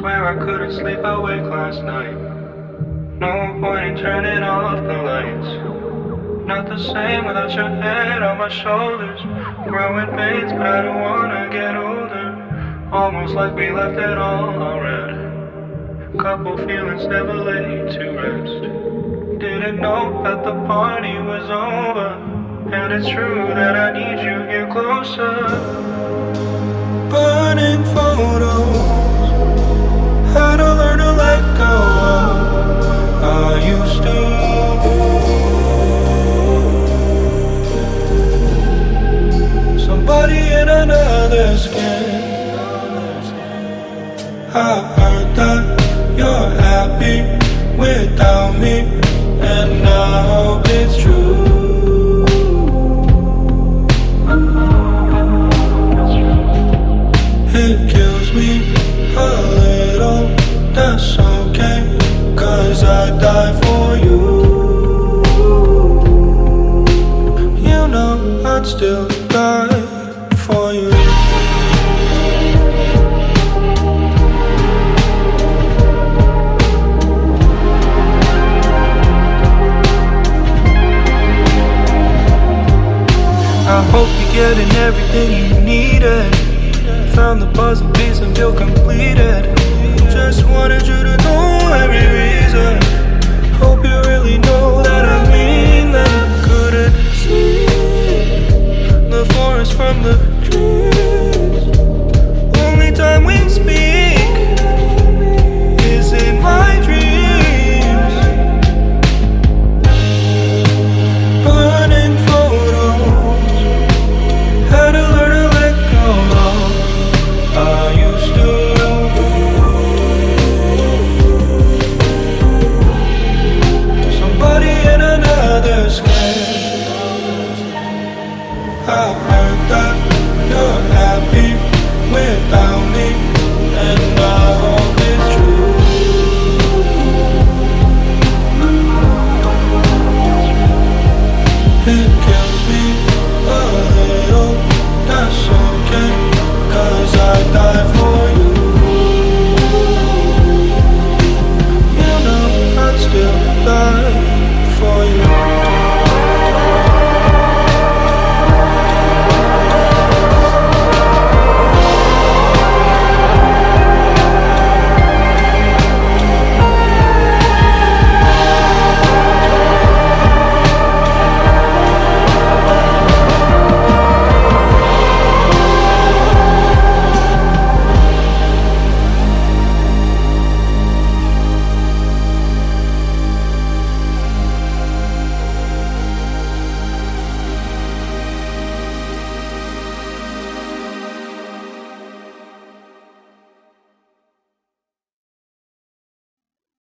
Swear I couldn't sleep awake last night. No point in turning off the lights. Not the same without your head on my shoulders. Growing pains, but I don't wanna get older. Almost like we left it all already. Couple feelings never laid to rest. Didn't know that the party was over. And it's true that I need you here another skin. I heard that you're happy without me, and I hope it's true. It kills me a little, that's okay, cause I die for I hope you're getting everything you needed. Found the puzzle piece and feel completed. Just wanted you to.